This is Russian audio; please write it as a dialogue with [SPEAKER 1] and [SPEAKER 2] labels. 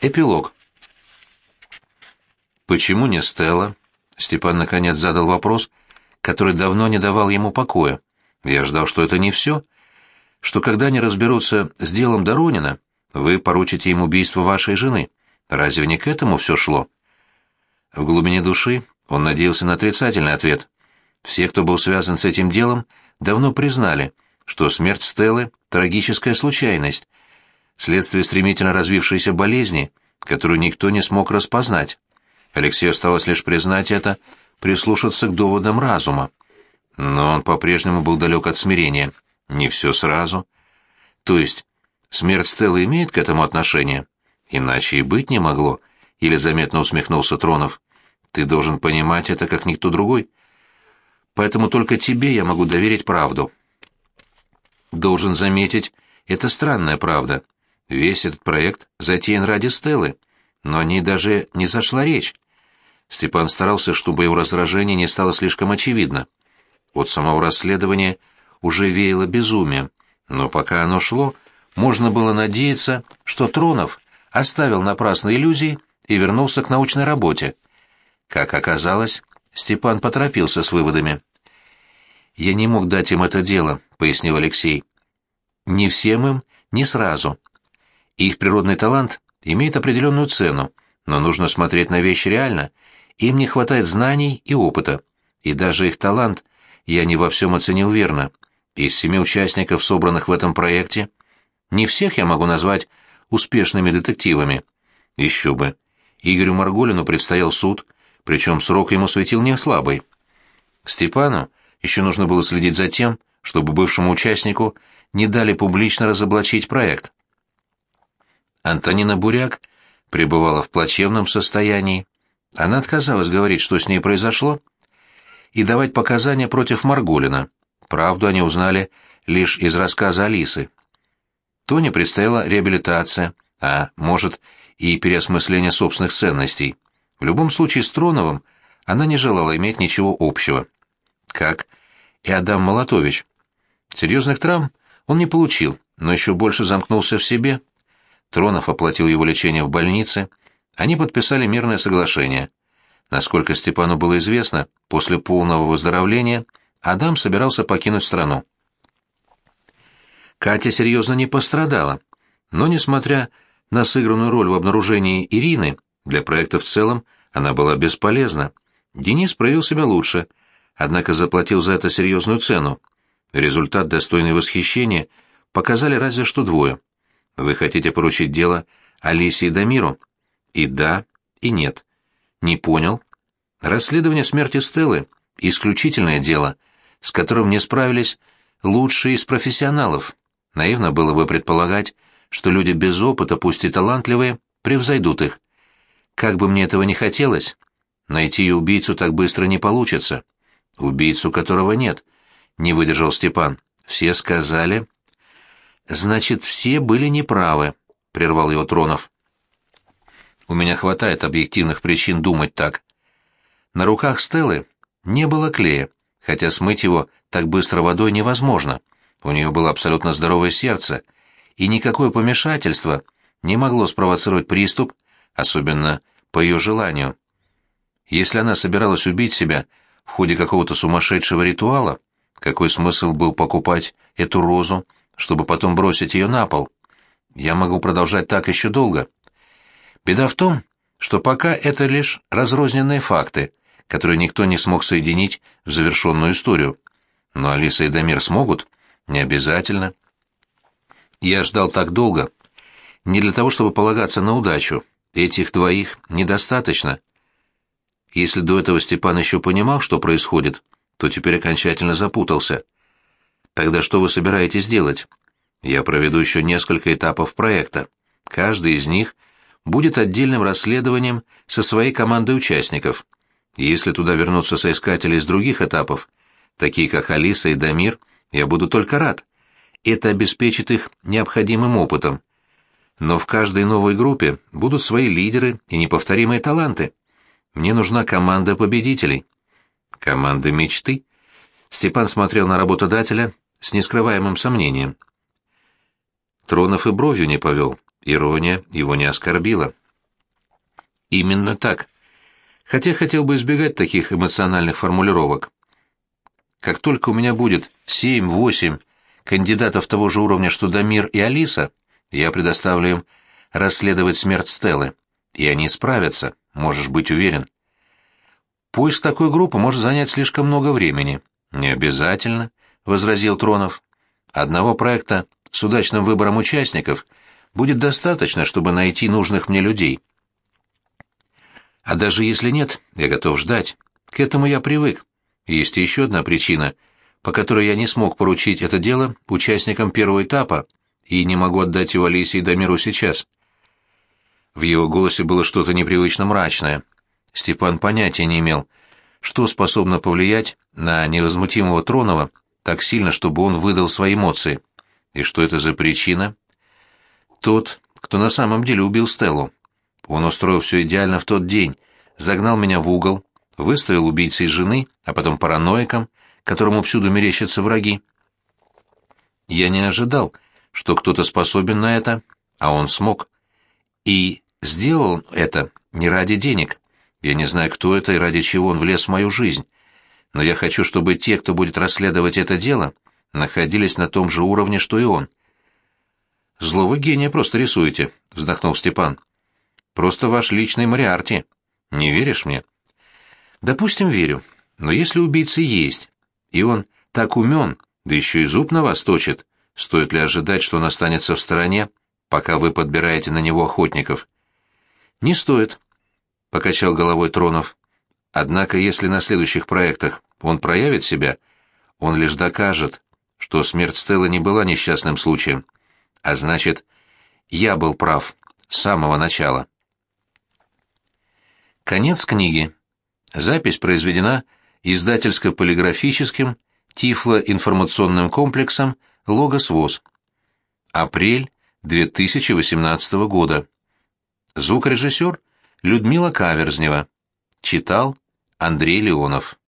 [SPEAKER 1] Эпилог. «Почему не Стелла?» Степан наконец задал вопрос, который давно не давал ему покоя. «Я ждал, что это не все, что когда они разберутся с делом Доронина, вы поручите им убийство вашей жены. Разве не к этому все шло?» В глубине души он надеялся на отрицательный ответ. Все, кто был связан с этим делом, давно признали, что смерть Стеллы — трагическая случайность, следствие стремительно развившейся болезни, которую никто не смог распознать. Алексею осталось лишь признать это, прислушаться к доводам разума. Но он по-прежнему был далек от смирения. Не все сразу. То есть, смерть Стеллы имеет к этому отношение? Иначе и быть не могло, или заметно усмехнулся Тронов. Ты должен понимать это, как никто другой. Поэтому только тебе я могу доверить правду. Должен заметить, это странная правда. Весь этот проект затеян ради Стеллы, но о ней даже не зашла речь. Степан старался, чтобы его раздражение не стало слишком очевидно. От самого расследования уже веяло безумием, но пока оно шло, можно было надеяться, что Тронов оставил напрасные иллюзии и вернулся к научной работе. Как оказалось, Степан поторопился с выводами. «Я не мог дать им это дело», — пояснил Алексей. «Не всем им, не сразу. Их природный талант имеет определенную цену, но нужно смотреть на вещи реально. Им не хватает знаний и опыта. И даже их талант я не во всем оценил верно. Из семи участников, собранных в этом проекте, не всех я могу назвать успешными детективами. Еще бы. Игорю Марголину предстоял суд, причем срок ему светил не слабый. Степану еще нужно было следить за тем, чтобы бывшему участнику не дали публично разоблачить проект. Антонина Буряк пребывала в плачевном состоянии. Она отказалась говорить, что с ней произошло, и давать показания против Марголина. Правду они узнали лишь из рассказа Алисы. Тоне предстояла реабилитация, а, может, и переосмысление собственных ценностей. В любом случае с Троновым она не желала иметь ничего общего. Как и Адам Молотович. Серьезных травм он не получил, но еще больше замкнулся в себе – Тронов оплатил его лечение в больнице, они подписали мирное соглашение. Насколько Степану было известно, после полного выздоровления Адам собирался покинуть страну. Катя серьезно не пострадала, но, несмотря на сыгранную роль в обнаружении Ирины, для проекта в целом она была бесполезна. Денис проявил себя лучше, однако заплатил за это серьезную цену. Результат, достойный восхищения, показали разве что двое. Вы хотите поручить дело Алисе и Дамиру? И да, и нет. Не понял. Расследование смерти Стеллы — исключительное дело, с которым не справились лучшие из профессионалов. Наивно было бы предполагать, что люди без опыта, пусть и талантливые, превзойдут их. Как бы мне этого не хотелось, найти убийцу так быстро не получится. Убийцу, которого нет, — не выдержал Степан. Все сказали, Значит, все были неправы, прервал его Тронов. У меня хватает объективных причин думать так. На руках Стеллы не было клея, хотя смыть его так быстро водой невозможно. У нее было абсолютно здоровое сердце, и никакое помешательство не могло спровоцировать приступ, особенно по ее желанию. Если она собиралась убить себя в ходе какого-то сумасшедшего ритуала, какой смысл был покупать эту розу, чтобы потом бросить ее на пол. Я могу продолжать так еще долго. Беда в том, что пока это лишь разрозненные факты, которые никто не смог соединить в завершенную историю. Но Алиса и Дамир смогут? Не обязательно. Я ждал так долго. Не для того, чтобы полагаться на удачу. Этих двоих недостаточно. Если до этого Степан еще понимал, что происходит, то теперь окончательно запутался — Тогда что вы собираетесь делать? Я проведу еще несколько этапов проекта. Каждый из них будет отдельным расследованием со своей командой участников. если туда вернутся соискатели из других этапов, такие как Алиса и Дамир, я буду только рад. Это обеспечит их необходимым опытом. Но в каждой новой группе будут свои лидеры и неповторимые таланты. Мне нужна команда победителей. Команда мечты. Степан смотрел на работодателя с нескрываемым сомнением. Тронов и бровью не повел, ирония его не оскорбила. Именно так. Хотя хотел бы избегать таких эмоциональных формулировок. Как только у меня будет семь-восемь кандидатов того же уровня, что Дамир и Алиса, я предоставлю им расследовать смерть Стеллы. И они справятся, можешь быть уверен. Поиск такой группы может занять слишком много времени. Не обязательно, — возразил Тронов. Одного проекта с удачным выбором участников будет достаточно, чтобы найти нужных мне людей. А даже если нет, я готов ждать. К этому я привык. Есть еще одна причина, по которой я не смог поручить это дело участникам первого этапа и не могу отдать его Алисе и Дамиру сейчас. В его голосе было что-то непривычно мрачное. Степан понятия не имел, что способно повлиять на невозмутимого Тронова так сильно, чтобы он выдал свои эмоции. И что это за причина? Тот, кто на самом деле убил Стеллу. Он устроил все идеально в тот день, загнал меня в угол, выставил убийцей жены, а потом параноиком, которому всюду мерещатся враги. Я не ожидал, что кто-то способен на это, а он смог. И сделал это не ради денег. Я не знаю, кто это и ради чего он влез в мою жизнь. Но я хочу, чтобы те, кто будет расследовать это дело, находились на том же уровне, что и он. «Злого гения просто рисуете», — вздохнул Степан. Просто ваш личный Мариарти. Не веришь мне? Допустим, верю. Но если убийца есть, и он так умен, да еще и зуб на вас точит, стоит ли ожидать, что он останется в стороне, пока вы подбираете на него охотников? Не стоит, — покачал головой Тронов. Однако, если на следующих проектах он проявит себя, он лишь докажет, что смерть Стеллы не была несчастным случаем. А значит, я был прав с самого начала. Конец книги. Запись произведена издательско-полиграфическим Тифло-информационным комплексом «Логос ВОЗ». Апрель 2018 года. Звукорежиссер Людмила Каверзнева. Читал Андрей Леонов.